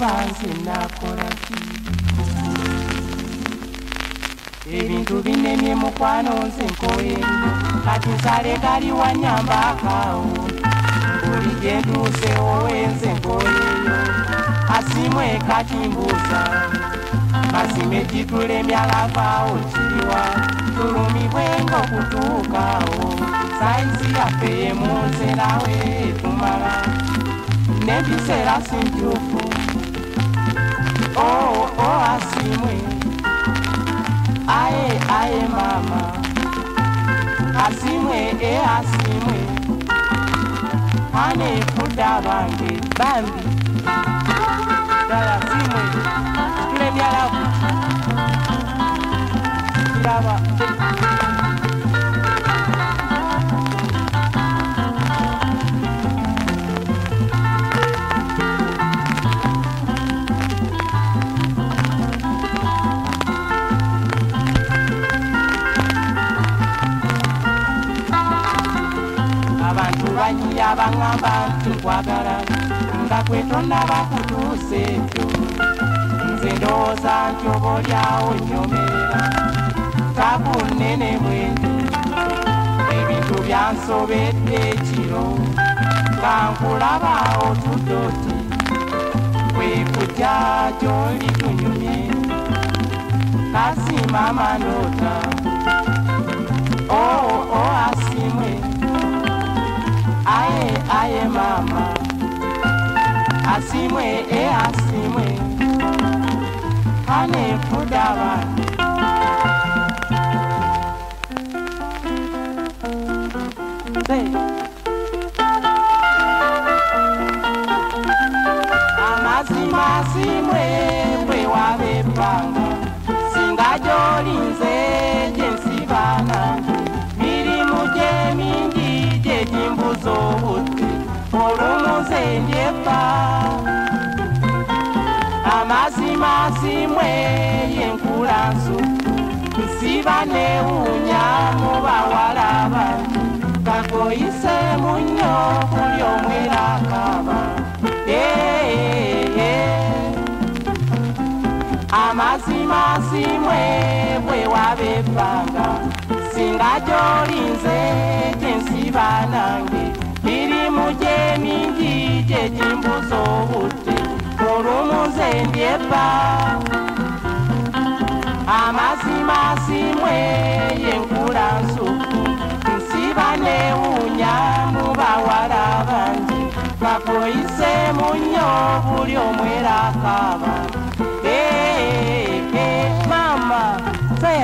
banze nakolaki ebintu binemye mukwano nze nkoye kati nsale gali wanyambakawo buli genduuse owenze nkoyeyo asimwe kakimbuuza masime gitulemya lavaawo kiriwa tulumibwe ng'okutuukawo sayizi yaffe yemunzerawe etumala n'ebiseera sintuufu oo o asimwe aye aye mama. Asimwe e asimwe ane fudda bange bambi ddala simwe tulemyalavu kiraba banyiya baŋŋamba nkwagala nga kwetonda bakutuusa ekyo nze ndowooza nti oba olyawo nyomerera tabu nnene mwendi ebintu byansobedde ekiro nga nkulaba otudde oti kwekujja gy'oli kunyumye kasimama ndoota oo o asimwe aye aye mama. Asimwe e asimwe. Ane fudaba amazima asimwe bwe wabepanga masimwe yenkulansu nsibane unya mu bawalaba. Kakoyise munyo kuli omwerakaba amazima simwe bwe wabepanga singa gyolinze gyensiba nange biri mu gye mingi gye olumuze ndyeba amazima asimwe yenkula nsuku nsiba newunya mu bawala bangi bakoyise munnyo buli omwera akaba Hey, hey, mama, say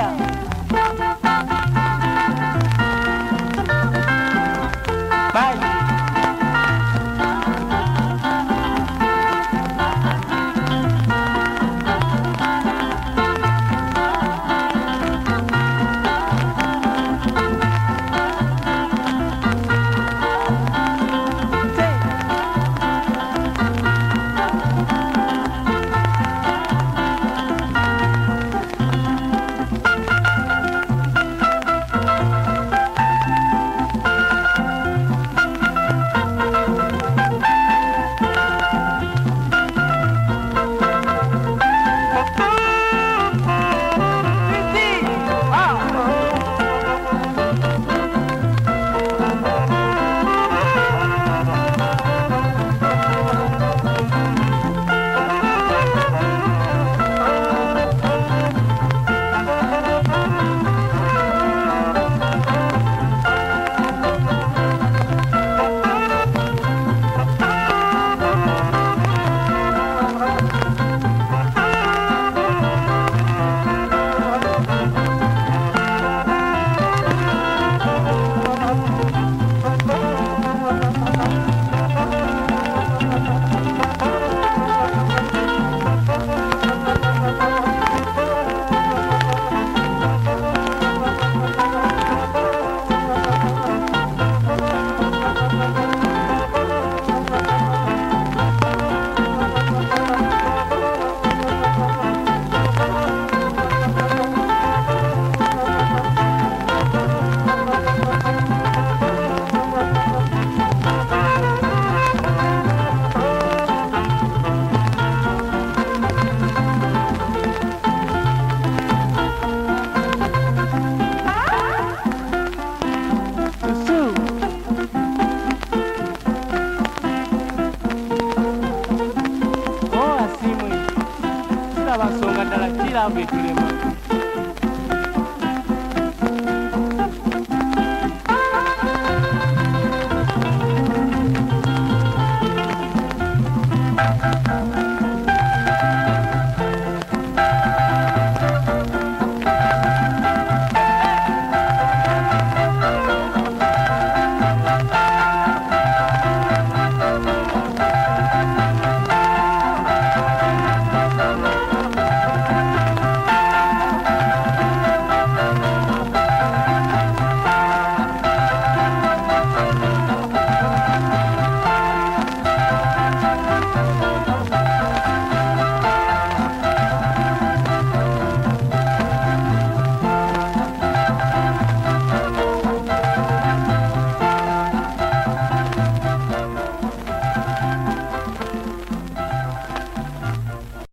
kiraba langsung adalah kiramba etulema